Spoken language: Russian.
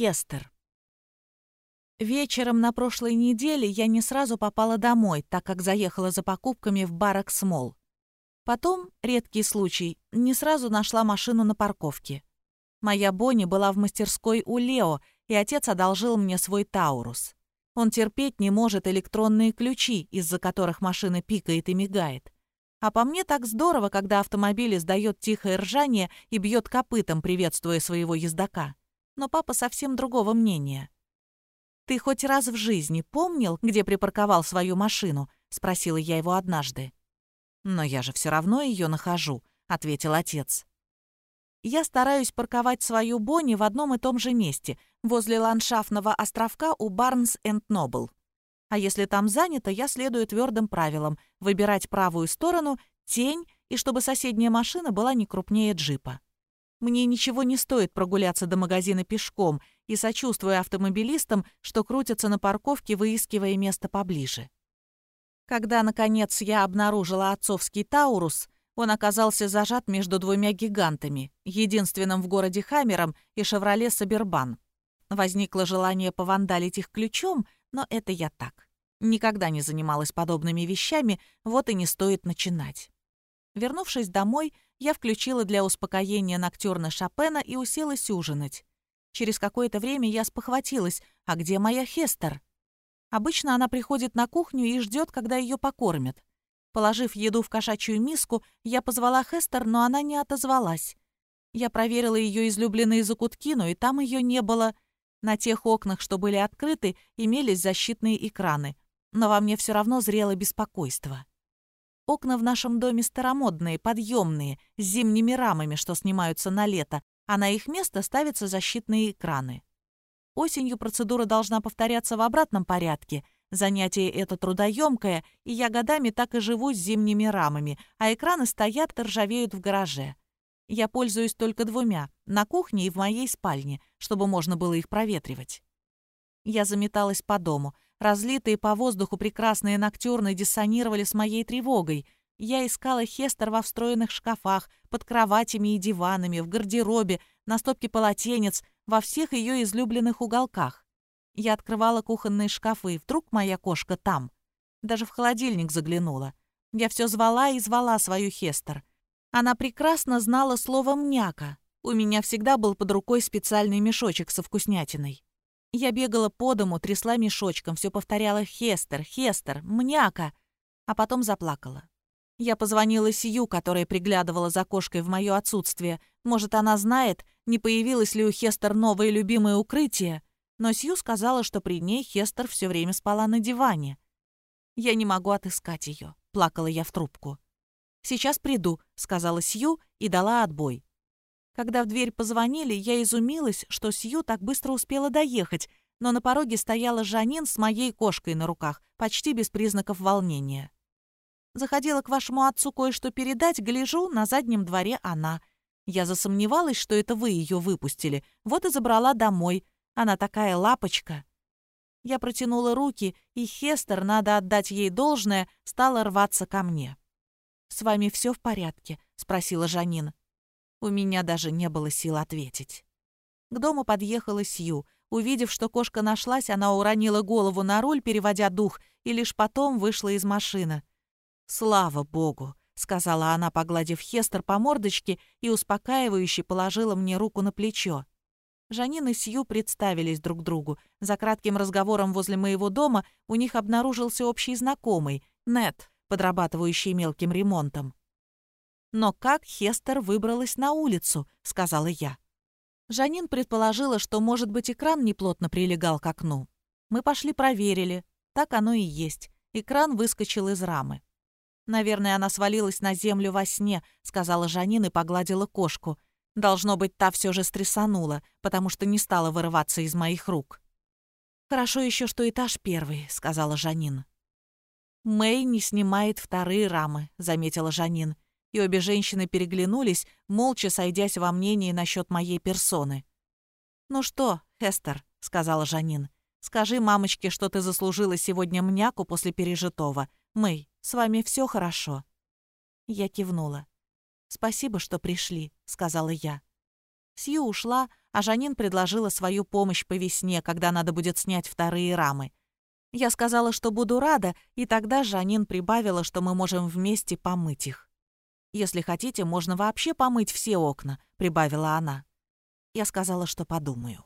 Хестер. Вечером на прошлой неделе я не сразу попала домой, так как заехала за покупками в Баракс Молл. Потом, редкий случай, не сразу нашла машину на парковке. Моя Бонни была в мастерской у Лео, и отец одолжил мне свой Таурус. Он терпеть не может электронные ключи, из-за которых машина пикает и мигает. А по мне так здорово, когда автомобиль издает тихое ржание и бьет копытом, приветствуя своего ездока. Но папа совсем другого мнения. «Ты хоть раз в жизни помнил, где припарковал свою машину?» — спросила я его однажды. «Но я же все равно ее нахожу», — ответил отец. Я стараюсь парковать свою Бонни в одном и том же месте, возле ландшафтного островка у Барнс энд Нобл. А если там занято, я следую твердым правилам — выбирать правую сторону, тень и чтобы соседняя машина была не крупнее джипа. Мне ничего не стоит прогуляться до магазина пешком и сочувствуя автомобилистам, что крутятся на парковке, выискивая место поближе. Когда, наконец, я обнаружила отцовский Таурус — он оказался зажат между двумя гигантами, единственным в городе Хаммером и «Шевроле Сабербан». Возникло желание повандалить их ключом, но это я так. Никогда не занималась подобными вещами, вот и не стоит начинать. Вернувшись домой, я включила для успокоения ноктюрна Шопена и уселась ужинать. Через какое-то время я спохватилась, а где моя Хестер? Обычно она приходит на кухню и ждет, когда ее покормят. Положив еду в кошачью миску, я позвала Хестер, но она не отозвалась. Я проверила ее излюбленные закутки, но и там ее не было. На тех окнах, что были открыты, имелись защитные экраны. Но во мне все равно зрело беспокойство. Окна в нашем доме старомодные, подъемные, с зимними рамами, что снимаются на лето, а на их место ставятся защитные экраны. Осенью процедура должна повторяться в обратном порядке — Занятие это трудоемкое, и я годами так и живу с зимними рамами, а экраны стоят ржавеют в гараже. Я пользуюсь только двумя, на кухне и в моей спальне, чтобы можно было их проветривать. Я заметалась по дому. Разлитые по воздуху прекрасные ноктюрны диссонировали с моей тревогой. Я искала Хестер во встроенных шкафах, под кроватями и диванами, в гардеробе, на стопке полотенец, во всех ее излюбленных уголках. Я открывала кухонные шкафы, и вдруг моя кошка там. Даже в холодильник заглянула. Я все звала и звала свою Хестер. Она прекрасно знала слово «мняка». У меня всегда был под рукой специальный мешочек со вкуснятиной. Я бегала по дому, трясла мешочком, все повторяла «Хестер, Хестер, мняка», а потом заплакала. Я позвонила Сью, которая приглядывала за кошкой в мое отсутствие. Может, она знает, не появилось ли у Хестер новое любимое укрытие но Сью сказала, что при ней Хестер все время спала на диване. «Я не могу отыскать ее», — плакала я в трубку. «Сейчас приду», — сказала Сью и дала отбой. Когда в дверь позвонили, я изумилась, что Сью так быстро успела доехать, но на пороге стояла Жанин с моей кошкой на руках, почти без признаков волнения. Заходила к вашему отцу кое-что передать, гляжу, на заднем дворе она. Я засомневалась, что это вы ее выпустили, вот и забрала домой, она такая лапочка. Я протянула руки, и Хестер, надо отдать ей должное, стала рваться ко мне. «С вами все в порядке?» — спросила Жанин. У меня даже не было сил ответить. К дому подъехала Сью. Увидев, что кошка нашлась, она уронила голову на руль, переводя дух, и лишь потом вышла из машины. «Слава богу!» — сказала она, погладив Хестер по мордочке и успокаивающе положила мне руку на плечо. Жанин и Сью представились друг другу. За кратким разговором возле моего дома у них обнаружился общий знакомый, Нет, подрабатывающий мелким ремонтом. «Но как Хестер выбралась на улицу?» — сказала я. Жанин предположила, что, может быть, экран неплотно прилегал к окну. Мы пошли проверили. Так оно и есть. Экран выскочил из рамы. «Наверное, она свалилась на землю во сне», — сказала Жанин и погладила кошку — Должно быть, та все же стрессанула, потому что не стала вырываться из моих рук. «Хорошо еще, что этаж первый», — сказала Жанин. «Мэй не снимает вторые рамы», — заметила Жанин и обе женщины переглянулись, молча сойдясь во мнении насчет моей персоны. «Ну что, Эстер», — сказала Жанин, — «скажи мамочке, что ты заслужила сегодня мняку после пережитого. Мэй, с вами все хорошо». Я кивнула. «Спасибо, что пришли», — сказала я. Сью ушла, а Жанин предложила свою помощь по весне, когда надо будет снять вторые рамы. Я сказала, что буду рада, и тогда Жанин прибавила, что мы можем вместе помыть их. Если хотите, можно вообще помыть все окна», — прибавила она. Я сказала, что подумаю.